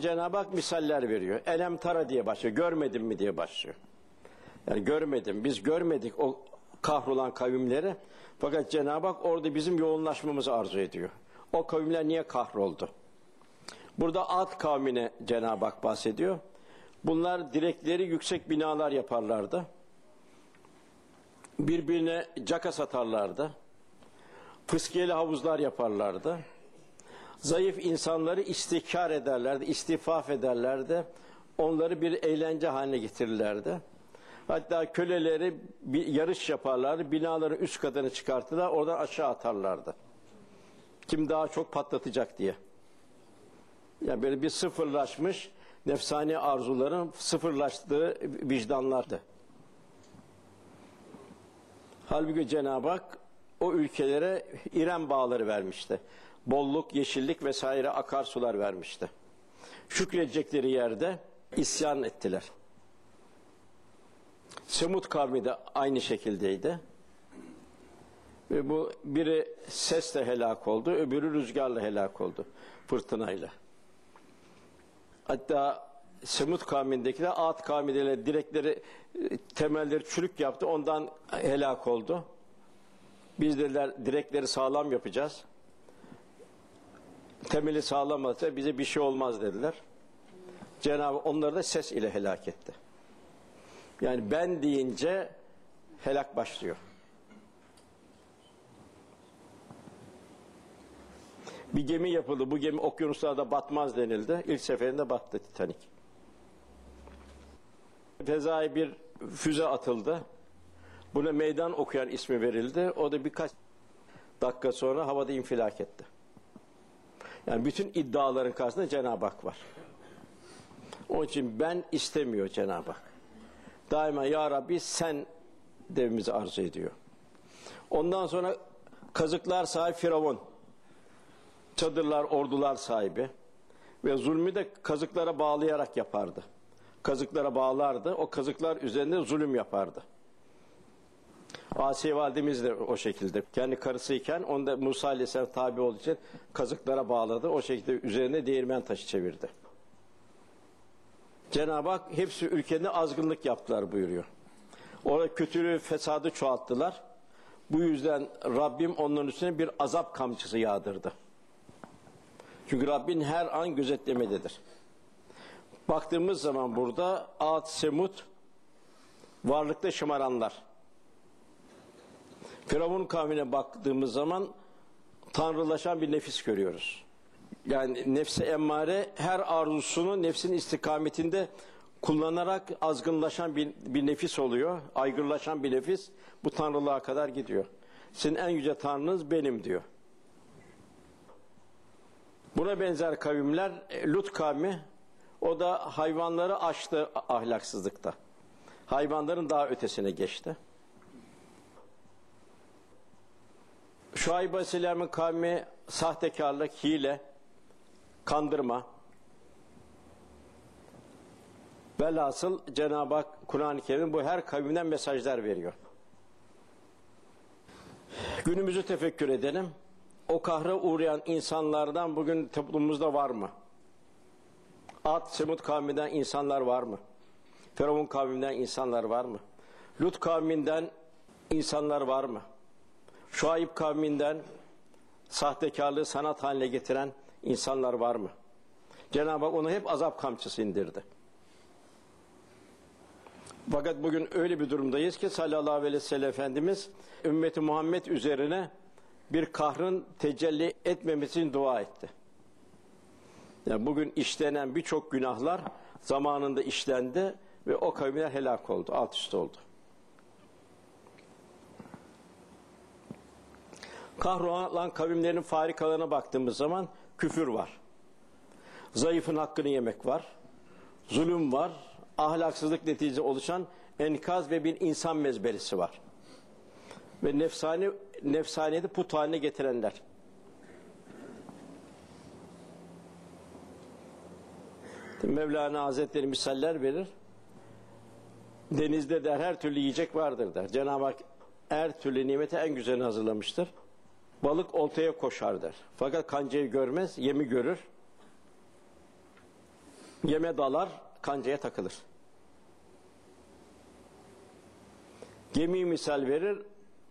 Cenab-ı Hak misaller veriyor. Elem tara diye başlıyor. Görmedin mi diye başlıyor. Yani görmedim. Biz görmedik o kahrolan kavimleri. Fakat Cenab-ı Hak orada bizim yoğunlaşmamızı arzu ediyor. O kavimler niye kahroldu? Burada Ad kavmine Cenab-ı Hak bahsediyor. Bunlar direkleri yüksek binalar yaparlardı. Birbirine caka satarlardı. Fıskiyeli havuzlar yaparlardı. Zayıf insanları istikrar ederlerdi, istifaf ederlerdi. Onları bir eğlence haline getirirlerdi. Hatta köleleri bir yarış yaparlardı. Binaların üst katını çıkartırlar, oradan aşağı atarlardı. Kim daha çok patlatacak diye. Yani böyle bir sıfırlaşmış nefsani arzuların sıfırlaştığı vicdanlardı. Halbuki Cenab-ı Hak o ülkelere İrem bağları vermişti. Bolluk, yeşillik vesaire akarsular vermişti. Şükredecekleri yerde isyan ettiler. Semut kavmi de aynı şekildeydi. Ve bu biri sesle helak oldu, öbürü rüzgarla helak oldu. Fırtınayla. Hatta Semut kavmindekiler Ad kavmindekiler direkleri e, temelleri çürük yaptı. Ondan helak oldu. Biz dediler direkleri sağlam yapacağız. Temeli sağlam olsa bize bir şey olmaz dediler. Cenab-ı onları da ses ile helak etti. Yani ben deyince helak başlıyor. Bir gemi yapıldı. Bu gemi okyanuslarda batmaz denildi. İlk seferinde battı Titanic. Fezai bir füze atıldı. Buna meydan okuyan ismi verildi. O da birkaç dakika sonra havada infilak etti. Yani bütün iddiaların karşısında Cenab-ı Hak var. Onun için ben istemiyor Cenab-ı Hak. Daima Ya Rabbi sen devimizi arzu ediyor. Ondan sonra kazıklar sahibi Firavun. Çadırlar, ordular sahibi. Ve zulmü de kazıklara bağlayarak yapardı. Kazıklara bağlardı. O kazıklar üzerinde zulüm yapardı. Asiye validemiz de o şekilde. Kendi karısıyken onu da Musa Aleyhisselam tabi olduğu için kazıklara bağladı. O şekilde üzerine değirmen taşı çevirdi. Cenab-ı Hak hepsi ülkede azgınlık yaptılar buyuruyor. Orada kötülüğü, fesadı çoğalttılar. Bu yüzden Rabbim onların üstüne bir azap kamçısı yağdırdı. Çünkü Rabbin her an gözetlemededir. Baktığımız zaman burada Ad, Semut varlıkta şımaranlar. Firavun kavmine baktığımız zaman tanrılaşan bir nefis görüyoruz. Yani nefse emmare her arzusunu nefsin istikametinde kullanarak azgınlaşan bir, bir nefis oluyor. Aygırlaşan bir nefis bu tanrılığa kadar gidiyor. Sizin en yüce tanrınız benim diyor. Buna benzer kavimler e, Lut kavmi o da hayvanları aştı ahlaksızlıkta. Hayvanların daha ötesine geçti. Şuayb Aleyhisselam'ın kavmi sahtekarlık, hile, kandırma. Velhasıl Cenab-ı Hak Kur'an-ı Kerim bu her kavimden mesajlar veriyor. Günümüzü tefekkür edelim. O kahra uğrayan insanlardan bugün toplumumuzda var mı? Ad, Semud kavminden insanlar var mı? Firavun kavminden insanlar var mı? Lut kavminden insanlar var mı? Şuayb kavminden sahtekarlığı sanat haline getiren insanlar var mı? Cenab-ı Hak ona hep azap kamçısı indirdi. Fakat bugün öyle bir durumdayız ki sallallahu aleyhi ve sellem Efendimiz ümmeti Muhammed üzerine bir kahrın tecelli etmemesi için dua etti. Yani bugün işlenen birçok günahlar zamanında işlendi ve o kavimler helak oldu, alt üst oldu. Kahrolan kavimlerin farikalarına baktığımız zaman küfür var. Zayıfın hakkını yemek var. Zulüm var. Ahlaksızlık neticesi oluşan enkaz ve bir insan mezberisi var. Ve nefsani, nefsaniyeti put haline getirenler. Mevlana Hazretleri misaller verir. Denizde der her türlü yiyecek vardır der. Cenab-ı Hak her türlü nimeti en güzelini hazırlamıştır. Balık oltaya koşar der. Fakat kancayı görmez, yemi görür. Yeme dalar, kancaya takılır. Gemi misal verir,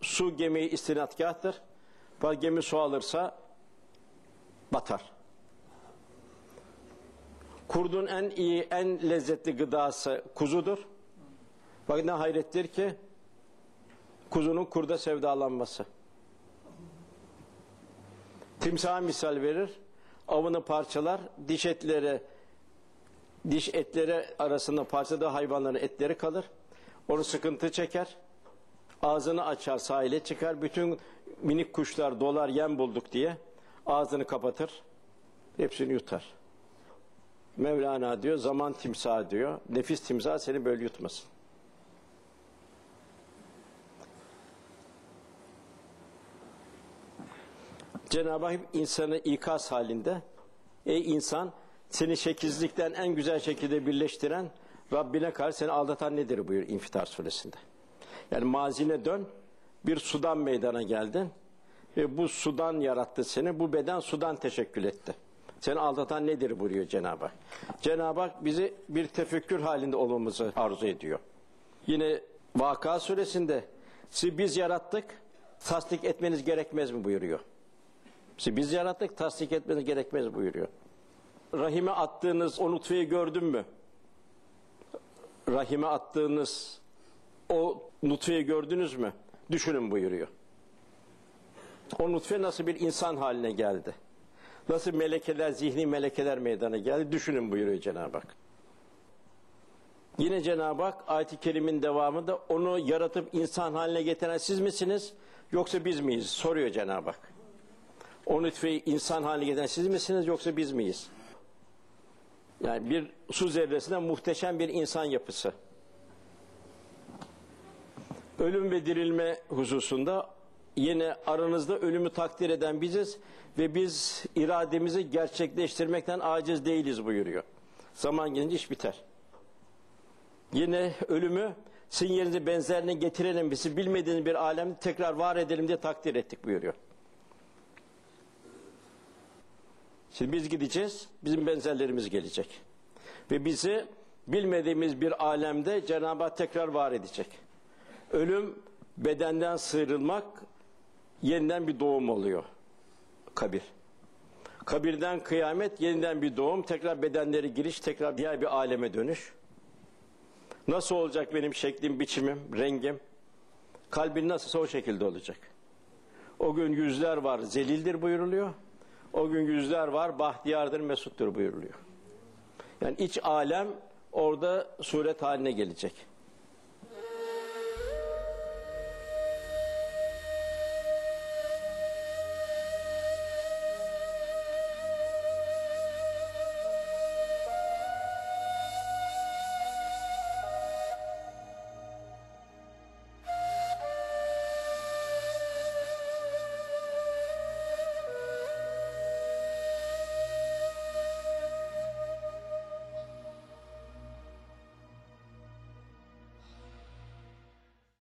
su gemiyi istinadgahtır. Fakat gemi su alırsa batar. Kurdun en iyi, en lezzetli gıdası kuzudur. Fakat ne hayrettir ki kuzunun kurda sevdalanması. Timsah misal verir, avını parçalar, diş etleri diş etleri arasında parçaladığı hayvanların etleri kalır. Onu sıkıntı çeker. Ağzını açar, sahile çıkar. Bütün minik kuşlar dolar yem bulduk diye ağzını kapatır. Hepsini yutar. Mevlana diyor, zaman timsahı diyor. Nefis timsah seni böyle yutmasın. Cenab-ı Hak insanı ikaz halinde ey insan seni şekilsizlikten en güzel şekilde birleştiren Rabbine karşı seni aldatan nedir buyur İnfitar suresinde. Yani mazine dön bir sudan meydana geldin ve bu sudan yarattı seni bu beden sudan teşekkül etti. Seni aldatan nedir buyuruyor Cenab-ı Hak. Cenab-ı Hak bizi bir tefekkür halinde olmamızı arzu ediyor. Yine Vaka suresinde sizi biz yarattık tasdik etmeniz gerekmez mi buyuruyor. Sizi biz yarattık tasdik etmeniz gerekmez buyuruyor. Rahime attığınız o nutfeyi gördün mü? Rahime attığınız o nutfeyi gördünüz mü? Düşünün buyuruyor. O nutfe nasıl bir insan haline geldi? Nasıl melekeler, zihni melekeler meydana geldi? Düşünün buyuruyor Cenab-ı Hak. Yine Cenab-ı Hak ayet-i kerimin devamında onu yaratıp insan haline getiren siz misiniz yoksa biz miyiz? Soruyor Cenab-ı Hak. O nutfeyi insan haline getiren siz misiniz yoksa biz miyiz? Yani bir su zerresine muhteşem bir insan yapısı. Ölüm ve dirilme hususunda yine aranızda ölümü takdir eden biziz ve biz irademizi gerçekleştirmekten aciz değiliz buyuruyor. Zaman gelince iş biter. Yine ölümü sizin yerinize benzerini getirelim, bizi bilmediğiniz bir alemde tekrar var edelim diye takdir ettik buyuruyor. Şimdi biz gideceğiz, bizim benzerlerimiz gelecek. Ve bizi bilmediğimiz bir alemde Cenab-ı Hak tekrar var edecek. Ölüm bedenden sıyrılmak yeniden bir doğum oluyor. Kabir. Kabirden kıyamet yeniden bir doğum, tekrar bedenleri giriş, tekrar diğer bir aleme dönüş. Nasıl olacak benim şeklim, biçimim, rengim? Kalbin nasılsa o şekilde olacak. O gün yüzler var, zelildir buyuruluyor. O gün yüzler var, bahtiyardır, mesuttur buyuruluyor. Yani iç alem orada suret haline gelecek.